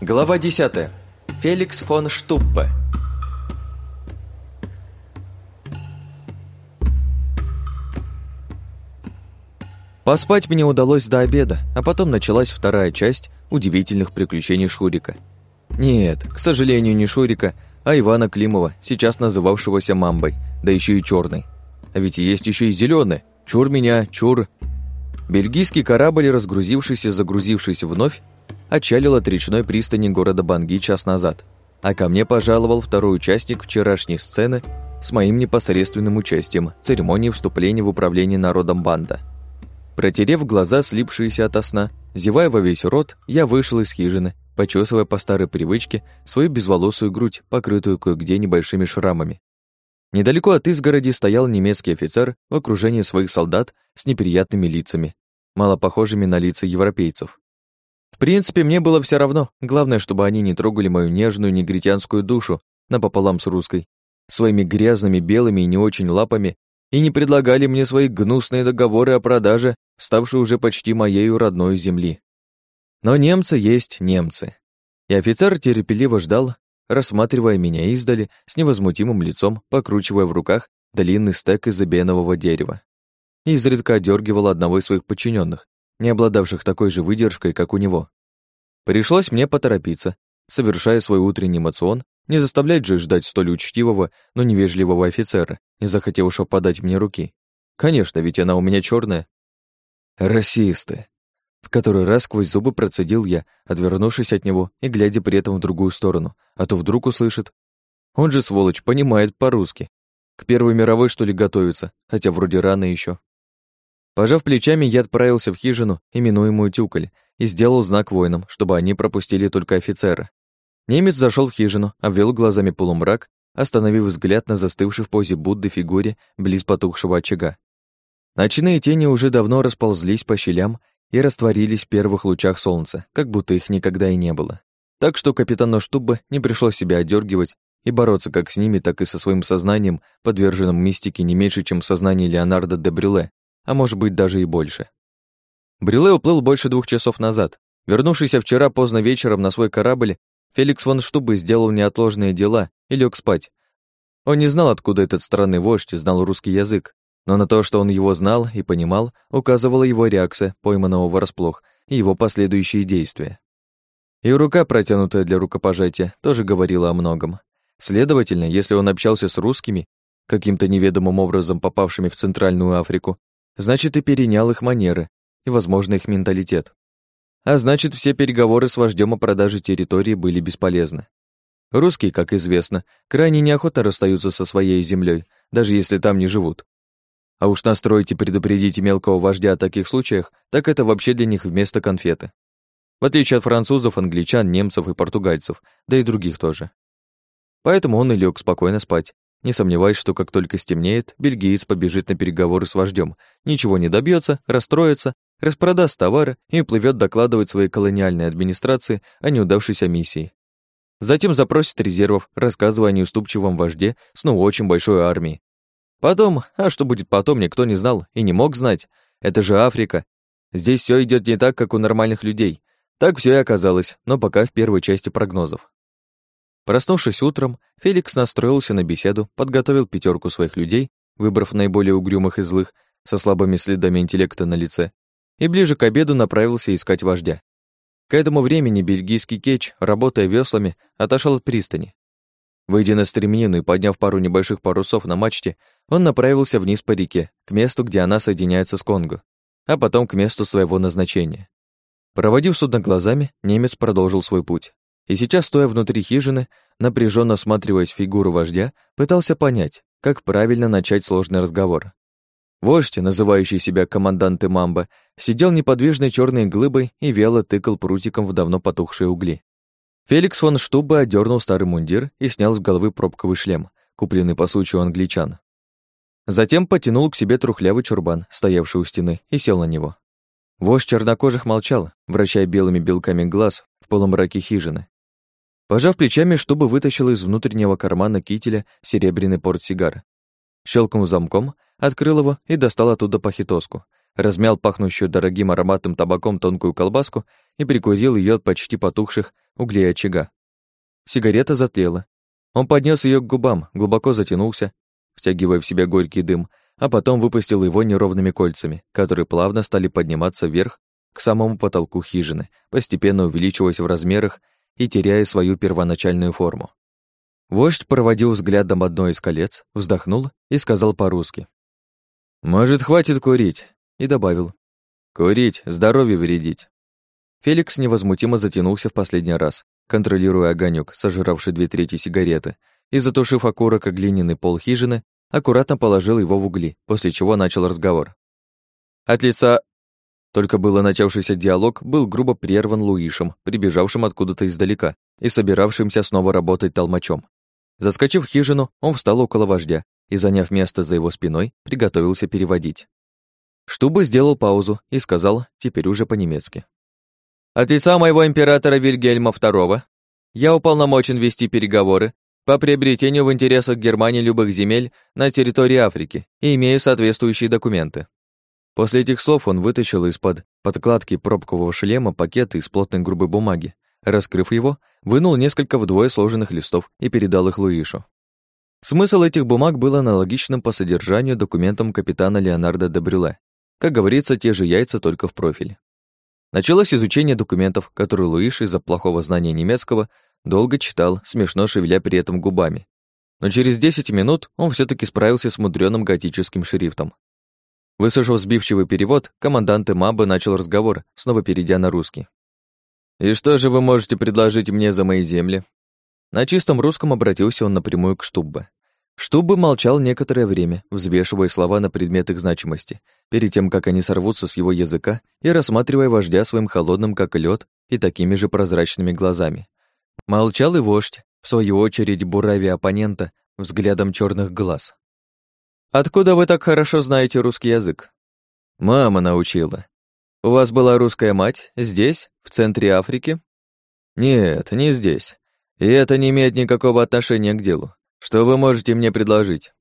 Глава 10. Феликс фон Штуппе. Поспать мне удалось до обеда, а потом началась вторая часть удивительных приключений Шурика. Нет, к сожалению, не Шурика, а Ивана Климова, сейчас называвшегося Мамбой, да еще и черной. А ведь есть еще и зеленый. Чур меня, чур. Бельгийский корабль, разгрузившийся, загрузившийся вновь, отчалил от речной пристани города Банги час назад, а ко мне пожаловал второй участник вчерашней сцены с моим непосредственным участием церемонии вступления в управление народом банда. Протерев глаза, слипшиеся ото сна, зевая во весь рот, я вышел из хижины, почесывая по старой привычке свою безволосую грудь, покрытую кое-где небольшими шрамами. Недалеко от изгороди стоял немецкий офицер в окружении своих солдат с неприятными лицами, мало похожими на лица европейцев. В принципе, мне было все равно. Главное, чтобы они не трогали мою нежную негритянскую душу напополам с русской, своими грязными белыми и не очень лапами, и не предлагали мне свои гнусные договоры о продаже, ставшие уже почти моей родной земли. Но немцы есть немцы. И офицер терпеливо ждал, рассматривая меня издали с невозмутимым лицом, покручивая в руках длинный стек из обенового дерева. И изредка одергивал одного из своих подчиненных, не обладавших такой же выдержкой, как у него. Пришлось мне поторопиться, совершая свой утренний мацион, не заставлять же ждать столь учтивого, но невежливого офицера, не захотевшего подать мне руки. Конечно, ведь она у меня черная. Расисты. В который раз сквозь зубы процедил я, отвернувшись от него и глядя при этом в другую сторону, а то вдруг услышит. Он же, сволочь, понимает по-русски. К Первой мировой, что ли, готовится, хотя вроде рано еще. Пожав плечами, я отправился в хижину, именуемую Тюколь, и сделал знак воинам, чтобы они пропустили только офицера. Немец зашел в хижину, обвел глазами полумрак, остановив взгляд на застывшей в позе Будды фигуре близ потухшего очага. Ночные тени уже давно расползлись по щелям и растворились в первых лучах солнца, как будто их никогда и не было. Так что капитану Штубба не пришлось себя одергивать и бороться как с ними, так и со своим сознанием, подверженным мистике не меньше, чем сознание Леонардо де Брюле, а может быть даже и больше. Брюле уплыл больше двух часов назад. Вернувшийся вчера поздно вечером на свой корабль, Феликс фон Штубы сделал неотложные дела и лег спать. Он не знал, откуда этот странный вождь знал русский язык, но на то, что он его знал и понимал, указывала его реакция, пойманного врасплох, и его последующие действия. И рука, протянутая для рукопожатия, тоже говорила о многом. Следовательно, если он общался с русскими, каким-то неведомым образом попавшими в Центральную Африку, значит, и перенял их манеры и, возможно, их менталитет. А значит, все переговоры с вождем о продаже территории были бесполезны. Русские, как известно, крайне неохотно расстаются со своей землей, даже если там не живут. А уж настроить и предупредить мелкого вождя о таких случаях, так это вообще для них вместо конфеты. В отличие от французов, англичан, немцев и португальцев, да и других тоже. Поэтому он и лег спокойно спать, не сомневаясь, что как только стемнеет, бельгиец побежит на переговоры с вождем, ничего не добьется, расстроится, распродаст товары и плывет докладывать своей колониальной администрации о неудавшейся миссии. Затем запросит резервов, рассказывая о неуступчивом вожде с ну очень большой армией. Потом, а что будет потом, никто не знал и не мог знать. Это же Африка. Здесь все идет не так, как у нормальных людей. Так все и оказалось, но пока в первой части прогнозов. Проснувшись утром, Феликс настроился на беседу, подготовил пятерку своих людей, выбрав наиболее угрюмых и злых, со слабыми следами интеллекта на лице, и ближе к обеду направился искать вождя. К этому времени бельгийский кетч, работая веслами, отошел от пристани. Выйдя на стремнину и подняв пару небольших парусов на мачте, он направился вниз по реке, к месту, где она соединяется с Конго, а потом к месту своего назначения. Проводив судно глазами, немец продолжил свой путь. И сейчас, стоя внутри хижины, напряженно осматриваясь фигуру вождя, пытался понять, как правильно начать сложный разговор. Вождь, называющий себя команданты Мамба, сидел неподвижной черной глыбой и вяло тыкал прутиком в давно потухшие угли. Феликс фон Штуба одернул старый мундир и снял с головы пробковый шлем, купленный по случаю англичан. Затем потянул к себе трухлявый чурбан, стоявший у стены, и сел на него. Вождь чернокожих молчал, вращая белыми белками глаз в полумраке хижины. Пожав плечами, чтобы вытащил из внутреннего кармана кителя серебряный портсигар. Щелкнул замком, открыл его и достал оттуда пахитоску, размял пахнущую дорогим ароматным табаком тонкую колбаску и прикурил ее от почти потухших углей очага. Сигарета затлела. Он поднес ее к губам, глубоко затянулся, втягивая в себя горький дым, а потом выпустил его неровными кольцами, которые плавно стали подниматься вверх к самому потолку хижины, постепенно увеличиваясь в размерах и теряя свою первоначальную форму. Вождь проводил взглядом одно из колец, вздохнул и сказал по-русски. «Может, хватит курить?» и добавил. «Курить, здоровье вредить». Феликс невозмутимо затянулся в последний раз, контролируя огонек, сожравший две трети сигареты, и, затушив окурок о глиняный пол хижины, аккуратно положил его в угли, после чего начал разговор. От лица... Только было начавшийся диалог был грубо прерван Луишем, прибежавшим откуда-то издалека и собиравшимся снова работать толмачом. Заскочив в хижину, он встал около вождя и, заняв место за его спиной, приготовился переводить. Штубы сделал паузу и сказал, теперь уже по-немецки. «От лица моего императора Вильгельма II я уполномочен вести переговоры по приобретению в интересах Германии любых земель на территории Африки и имею соответствующие документы». После этих слов он вытащил из-под подкладки пробкового шлема пакет из плотной грубой бумаги. Раскрыв его, вынул несколько вдвое сложенных листов и передал их Луишу. Смысл этих бумаг был аналогичным по содержанию документам капитана Леонардо де Брюле. Как говорится, те же яйца, только в профиль. Началось изучение документов, которые Луиш из-за плохого знания немецкого Долго читал, смешно шевеля при этом губами. Но через 10 минут он все таки справился с мудрёным готическим шрифтом. Выслушав сбивчивый перевод, командант Маба начал разговор, снова перейдя на русский. «И что же вы можете предложить мне за мои земли?» На чистом русском обратился он напрямую к Штуббе. Штуббе молчал некоторое время, взвешивая слова на предмет их значимости, перед тем, как они сорвутся с его языка и рассматривая вождя своим холодным, как лед, и такими же прозрачными глазами. Молчал и вождь, в свою очередь буравя оппонента взглядом черных глаз. «Откуда вы так хорошо знаете русский язык?» «Мама научила. У вас была русская мать здесь, в центре Африки?» «Нет, не здесь. И это не имеет никакого отношения к делу. Что вы можете мне предложить?»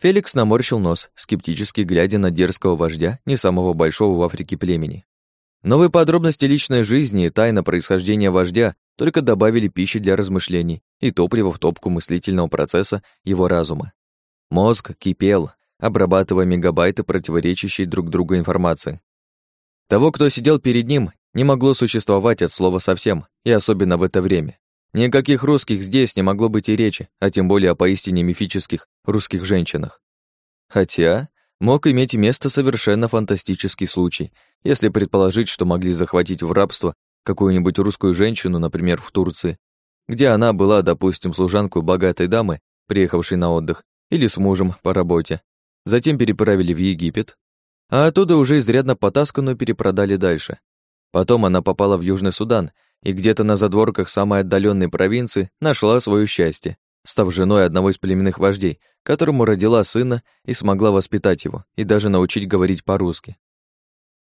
Феликс наморщил нос, скептически глядя на дерзкого вождя не самого большого в Африке племени. Новые подробности личной жизни и тайна происхождения вождя только добавили пищи для размышлений и топлива в топку мыслительного процесса его разума. Мозг кипел, обрабатывая мегабайты противоречащей друг другу информации. Того, кто сидел перед ним, не могло существовать от слова совсем, и особенно в это время. Никаких русских здесь не могло быть и речи, а тем более о поистине мифических русских женщинах. Хотя мог иметь место совершенно фантастический случай, если предположить, что могли захватить в рабство какую-нибудь русскую женщину, например, в Турции, где она была, допустим, служанкой богатой дамы, приехавшей на отдых, или с мужем по работе. Затем переправили в Египет, а оттуда уже изрядно потасканную перепродали дальше. Потом она попала в Южный Судан и где-то на задворках самой отдаленной провинции нашла свое счастье, став женой одного из племенных вождей, которому родила сына и смогла воспитать его и даже научить говорить по-русски.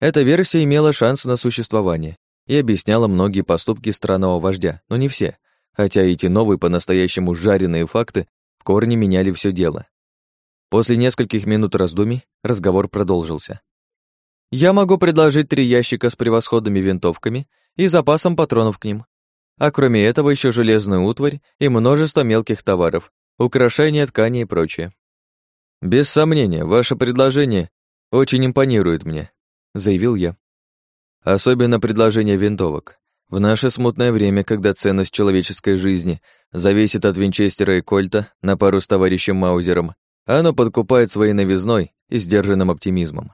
Эта версия имела шанс на существование, и объясняла многие поступки странного вождя, но не все, хотя эти новые по-настоящему жареные факты в корне меняли все дело. После нескольких минут раздумий разговор продолжился. «Я могу предложить три ящика с превосходными винтовками и запасом патронов к ним. А кроме этого еще железную утварь и множество мелких товаров, украшения, ткани и прочее. Без сомнения, ваше предложение очень импонирует мне», — заявил я. Особенно предложение винтовок. В наше смутное время, когда ценность человеческой жизни зависит от винчестера и кольта на пару с товарищем Маузером, оно подкупает своей новизной и сдержанным оптимизмом.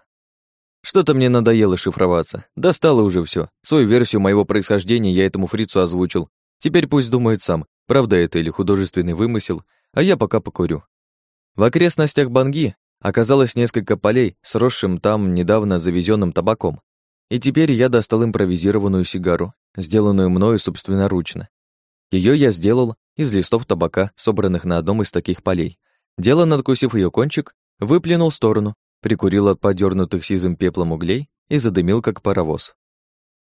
Что-то мне надоело шифроваться. Достало уже все. Свою версию моего происхождения я этому фрицу озвучил. Теперь пусть думает сам, правда это или художественный вымысел, а я пока покурю. В окрестностях Банги оказалось несколько полей с росшим там недавно завезенным табаком. И теперь я достал импровизированную сигару, сделанную мною собственноручно. Ее я сделал из листов табака, собранных на одном из таких полей. Дело, надкусив ее кончик, выплюнул в сторону, прикурил от подернутых сизым пеплом углей и задымил, как паровоз.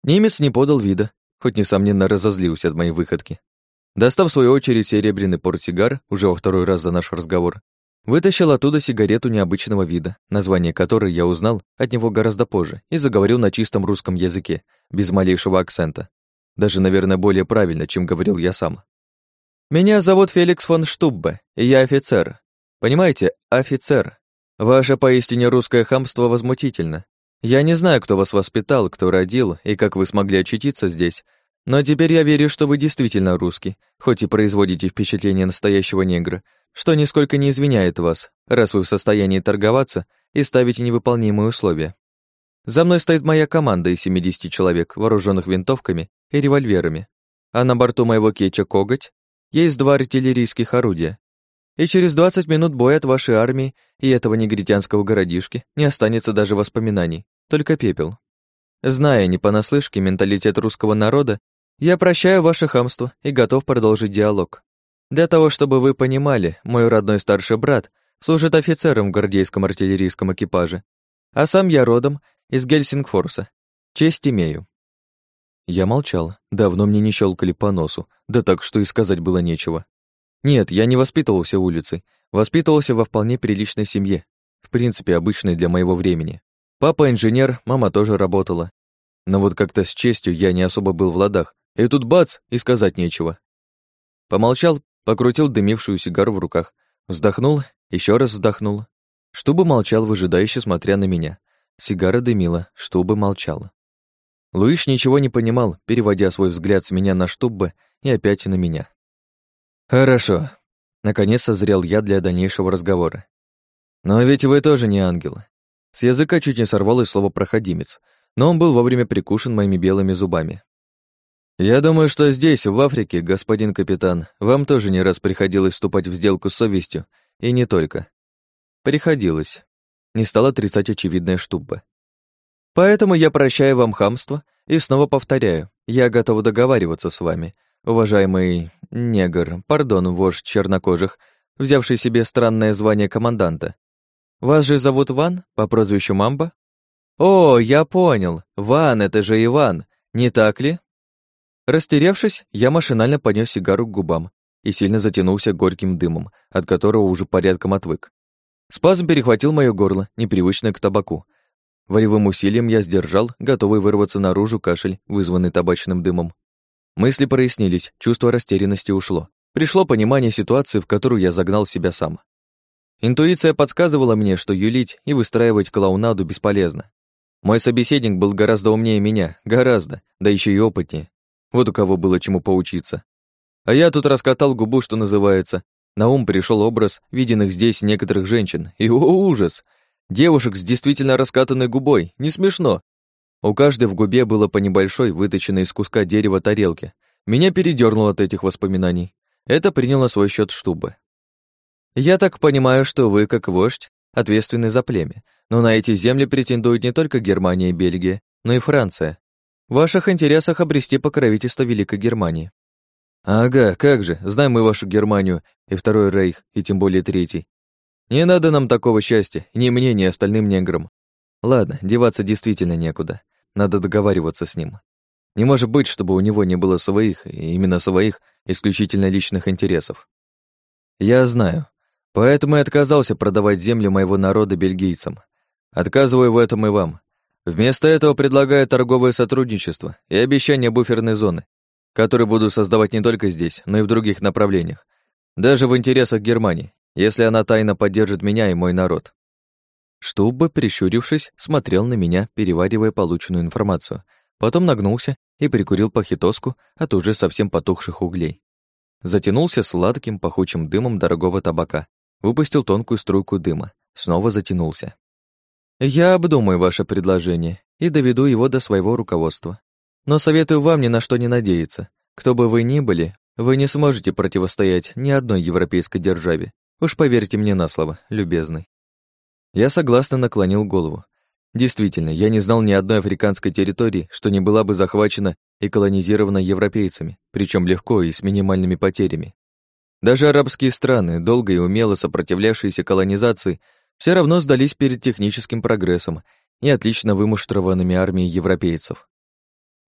Немец не подал вида, хоть, несомненно, разозлился от моей выходки. Достав, в свою очередь, серебряный портсигар, уже во второй раз за наш разговор, Вытащил оттуда сигарету необычного вида, название которой я узнал от него гораздо позже, и заговорил на чистом русском языке, без малейшего акцента. Даже, наверное, более правильно, чем говорил я сам. «Меня зовут Феликс фон Штуббе, и я офицер. Понимаете, офицер. Ваше поистине русское хамство возмутительно. Я не знаю, кто вас воспитал, кто родил, и как вы смогли очутиться здесь, но теперь я верю, что вы действительно русский, хоть и производите впечатление настоящего негра, что нисколько не извиняет вас, раз вы в состоянии торговаться и ставите невыполнимые условия. За мной стоит моя команда из 70 человек, вооруженных винтовками и револьверами, а на борту моего кетча «Коготь» есть два артиллерийских орудия. И через 20 минут боя от вашей армии и этого негритянского городишки не останется даже воспоминаний, только пепел. Зная не понаслышке менталитет русского народа, я прощаю ваше хамство и готов продолжить диалог. Для того, чтобы вы понимали, мой родной старший брат служит офицером в гвардейском артиллерийском экипаже, а сам я родом из Гельсингфорса. Честь имею». Я молчал. Давно мне не щелкали по носу, да так, что и сказать было нечего. Нет, я не воспитывался улицей, воспитывался во вполне приличной семье, в принципе, обычной для моего времени. Папа инженер, мама тоже работала. Но вот как-то с честью я не особо был в ладах, и тут бац, и сказать нечего. Помолчал, покрутил дымившую сигару в руках, вздохнул, еще раз вздохнул. Штуба молчал, выжидающе смотря на меня. Сигара дымила, Штуба молчала. Луиш ничего не понимал, переводя свой взгляд с меня на Штуббе и опять на меня. «Хорошо», — наконец созрел я для дальнейшего разговора. «Но ведь вы тоже не ангел». С языка чуть не сорвалось слово «проходимец», но он был вовремя прикушен моими белыми зубами. «Я думаю, что здесь, в Африке, господин капитан, вам тоже не раз приходилось вступать в сделку с совестью, и не только». «Приходилось». Не стал отрицать очевидная штуба. «Поэтому я прощаю вам хамство и снова повторяю, я готов договариваться с вами, уважаемый негр, пардон, вождь чернокожих, взявший себе странное звание команданта. Вас же зовут Ван по прозвищу Мамба? О, я понял, Ван — это же Иван, не так ли?» Растерявшись, я машинально поднес сигару к губам и сильно затянулся горьким дымом, от которого уже порядком отвык. Спазм перехватил моё горло, непривычное к табаку. Волевым усилием я сдержал, готовый вырваться наружу кашель, вызванный табачным дымом. Мысли прояснились, чувство растерянности ушло. Пришло понимание ситуации, в которую я загнал себя сам. Интуиция подсказывала мне, что юлить и выстраивать клоунаду бесполезно. Мой собеседник был гораздо умнее меня, гораздо, да еще и опытнее. Вот у кого было чему поучиться. А я тут раскатал губу, что называется. На ум пришел образ виденных здесь некоторых женщин. И о, ужас! Девушек с действительно раскатанной губой. Не смешно. У каждой в губе было по небольшой, выточенной из куска дерева тарелке. Меня передернуло от этих воспоминаний. Это приняло свой счет штубы. Я так понимаю, что вы, как вождь, ответственны за племя. Но на эти земли претендуют не только Германия и Бельгия, но и Франция. В ваших интересах обрести покровительство Великой Германии. Ага, как же, знаем мы вашу Германию и Второй Рейх, и тем более Третий. Не надо нам такого счастья, ни мне, ни остальным неграм. Ладно, деваться действительно некуда. Надо договариваться с ним. Не может быть, чтобы у него не было своих, и именно своих, исключительно личных интересов. Я знаю. Поэтому и отказался продавать землю моего народа бельгийцам. Отказываю в этом и вам. Вместо этого предлагаю торговое сотрудничество и обещание буферной зоны, которые буду создавать не только здесь, но и в других направлениях, даже в интересах Германии, если она тайно поддержит меня и мой народ. Штубbe, прищурившись, смотрел на меня, переваривая полученную информацию, потом нагнулся и прикурил похитоску от уже совсем потухших углей. Затянулся сладким пахучим дымом дорогого табака, выпустил тонкую струйку дыма, снова затянулся. Я обдумаю ваше предложение и доведу его до своего руководства. Но советую вам ни на что не надеяться. Кто бы вы ни были, вы не сможете противостоять ни одной европейской державе. Уж поверьте мне на слово, любезный. Я согласно наклонил голову. Действительно, я не знал ни одной африканской территории, что не была бы захвачена и колонизирована европейцами, причем легко и с минимальными потерями. Даже арабские страны, долго и умело сопротивлявшиеся колонизации, все равно сдались перед техническим прогрессом и отлично вымуштрованными армией европейцев.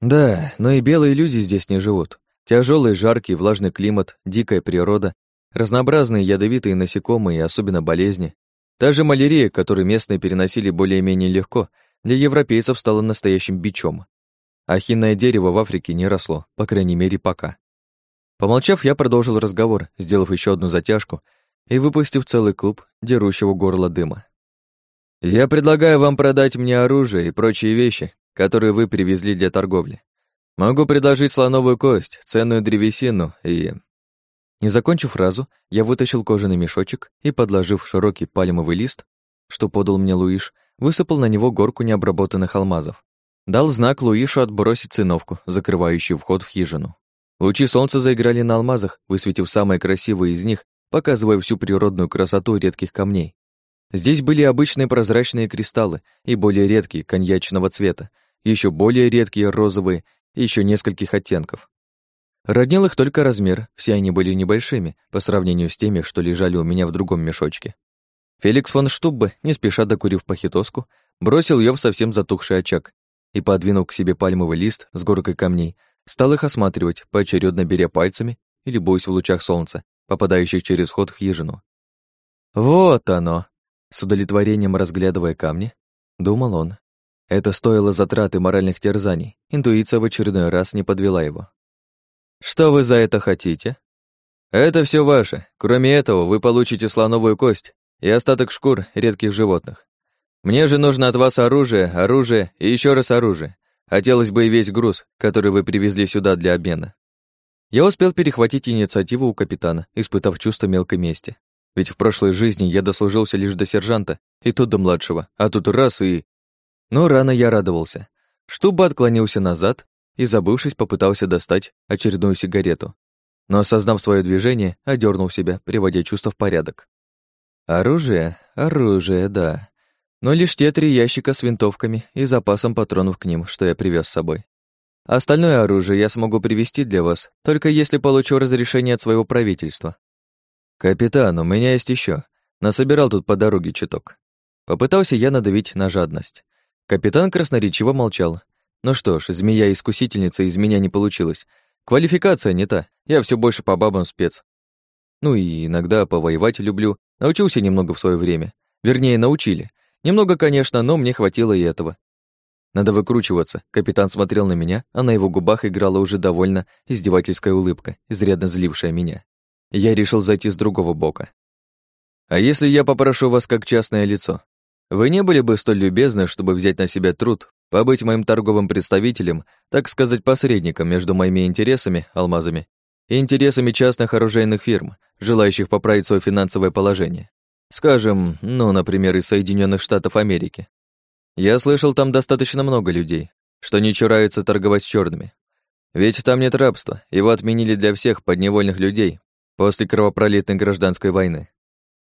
Да, но и белые люди здесь не живут. Тяжелый, жаркий, влажный климат, дикая природа разнообразные ядовитые насекомые и особенно болезни. Та же малярия, которую местные переносили более-менее легко, для европейцев стала настоящим бичом. Ахинное дерево в Африке не росло, по крайней мере, пока. Помолчав, я продолжил разговор, сделав еще одну затяжку и выпустив целый клуб дерущего горло дыма. «Я предлагаю вам продать мне оружие и прочие вещи, которые вы привезли для торговли. Могу предложить слоновую кость, ценную древесину и...» Не закончив фразу, я вытащил кожаный мешочек и, подложив широкий пальмовый лист, что подал мне Луиш, высыпал на него горку необработанных алмазов. Дал знак Луишу отбросить циновку, закрывающую вход в хижину. Лучи солнца заиграли на алмазах, высветив самые красивые из них, показывая всю природную красоту редких камней. Здесь были обычные прозрачные кристаллы и более редкие, коньячного цвета, еще более редкие, розовые и еще нескольких оттенков. Роднил их только размер, все они были небольшими по сравнению с теми, что лежали у меня в другом мешочке. Феликс фон Штуббе, не спеша докурив похитоску, бросил ее в совсем затухший очаг и, подвинув к себе пальмовый лист с горкой камней, стал их осматривать, поочередно беря пальцами или любуясь в лучах солнца, попадающих через вход в хижину. «Вот оно!» С удовлетворением разглядывая камни, думал он. Это стоило затраты моральных терзаний, интуиция в очередной раз не подвела его. «Что вы за это хотите?» «Это все ваше. Кроме этого, вы получите слоновую кость и остаток шкур редких животных. Мне же нужно от вас оружие, оружие и еще раз оружие. Хотелось бы и весь груз, который вы привезли сюда для обмена. Я успел перехватить инициативу у капитана, испытав чувство мелкой мести. Ведь в прошлой жизни я дослужился лишь до сержанта, и тут до младшего, а тут раз и... Но рано я радовался. Штуба отклонился назад и, забывшись, попытался достать очередную сигарету. Но, осознав свое движение, одернул себя, приводя чувство в порядок. Оружие, оружие, да но лишь те три ящика с винтовками и запасом патронов к ним, что я привез с собой. Остальное оружие я смогу привезти для вас, только если получу разрешение от своего правительства. Капитан, у меня есть еще. Насобирал тут по дороге чуток. Попытался я надавить на жадность. Капитан красноречиво молчал. Ну что ж, змея-искусительница из меня не получилась. Квалификация не та, я все больше по бабам спец. Ну и иногда повоевать люблю. Научился немного в свое время. Вернее, научили. Немного, конечно, но мне хватило и этого. Надо выкручиваться. Капитан смотрел на меня, а на его губах играла уже довольно издевательская улыбка, изрядно злившая меня. Я решил зайти с другого бока. А если я попрошу вас как частное лицо? Вы не были бы столь любезны, чтобы взять на себя труд, побыть моим торговым представителем, так сказать, посредником между моими интересами, алмазами, и интересами частных оружейных фирм, желающих поправить свое финансовое положение. Скажем, ну, например, из Соединенных Штатов Америки. Я слышал, там достаточно много людей, что не чураются торговать с черными. Ведь там нет рабства, его отменили для всех подневольных людей после кровопролитной гражданской войны.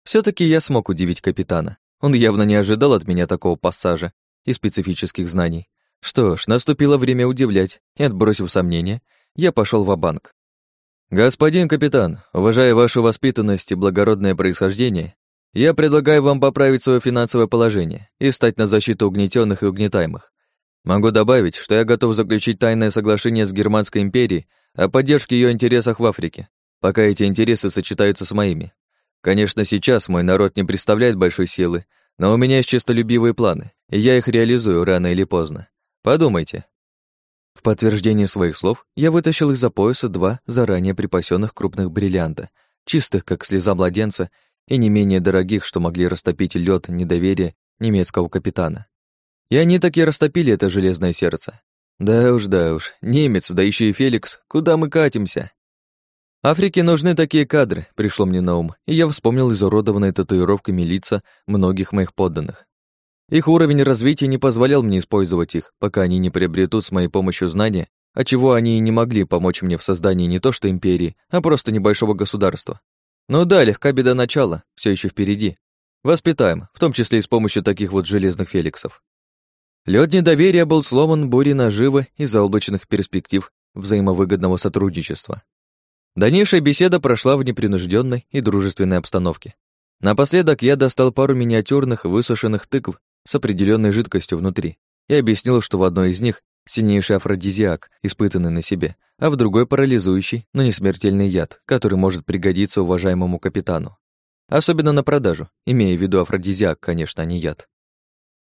все таки я смог удивить капитана. Он явно не ожидал от меня такого пассажа и специфических знаний. Что ж, наступило время удивлять, и, отбросив сомнения, я пошел в банк «Господин капитан, уважая вашу воспитанность и благородное происхождение, я предлагаю вам поправить свое финансовое положение и встать на защиту угнетенных и угнетаемых. Могу добавить, что я готов заключить тайное соглашение с Германской империей о поддержке ее интересах в Африке, пока эти интересы сочетаются с моими. Конечно, сейчас мой народ не представляет большой силы, но у меня есть честолюбивые планы, и я их реализую рано или поздно. Подумайте. В подтверждение своих слов я вытащил из-за пояса два заранее припасенных крупных бриллианта, чистых, как слеза младенца, и не менее дорогих, что могли растопить лед недоверия немецкого капитана. И они таки растопили это железное сердце. Да уж, да уж, немец, да еще и Феликс, куда мы катимся? Африке нужны такие кадры, пришло мне на ум, и я вспомнил изуродованные татуировками лица многих моих подданных. Их уровень развития не позволял мне использовать их, пока они не приобретут с моей помощью знания, а чего они и не могли помочь мне в создании не то что империи, а просто небольшого государства. Ну да, легка беда начала, все еще впереди. Воспитаем, в том числе и с помощью таких вот железных феликсов. Лед недоверия был сломан бурей наживы и заоблачных перспектив взаимовыгодного сотрудничества. Дальнейшая беседа прошла в непринужденной и дружественной обстановке. Напоследок я достал пару миниатюрных высушенных тыкв с определенной жидкостью внутри и объяснил, что в одной из них сильнейший афродизиак, испытанный на себе, а в другой парализующий, но не смертельный яд, который может пригодиться уважаемому капитану. Особенно на продажу, имея в виду афродизиак, конечно, а не яд.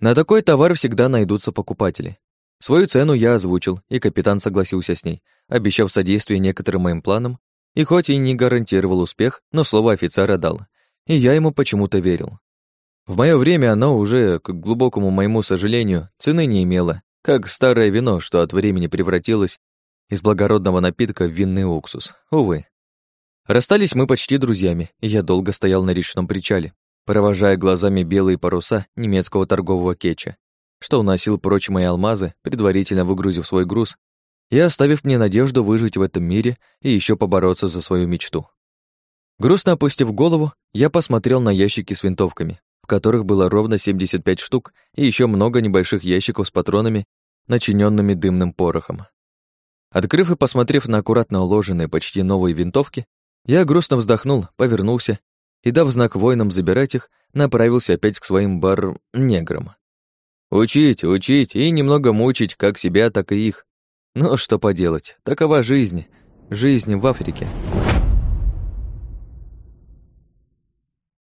На такой товар всегда найдутся покупатели. Свою цену я озвучил, и капитан согласился с ней, обещав содействие некоторым моим планам, и хоть и не гарантировал успех, но слово офицера дал, и я ему почему-то верил. В мое время оно уже, к глубокому моему сожалению, цены не имело, как старое вино, что от времени превратилось из благородного напитка в винный уксус. Увы. Расстались мы почти друзьями, и я долго стоял на речном причале, провожая глазами белые паруса немецкого торгового кетча, что уносил прочь мои алмазы, предварительно выгрузив свой груз и оставив мне надежду выжить в этом мире и еще побороться за свою мечту. Грустно опустив голову, я посмотрел на ящики с винтовками, которых было ровно 75 штук и еще много небольших ящиков с патронами, начиненными дымным порохом. Открыв и посмотрев на аккуратно уложенные почти новые винтовки, я грустно вздохнул, повернулся и, дав знак воинам забирать их, направился опять к своим бар-неграм. Учить, учить и немного мучить как себя, так и их. Но что поделать, такова жизнь, жизнь в Африке.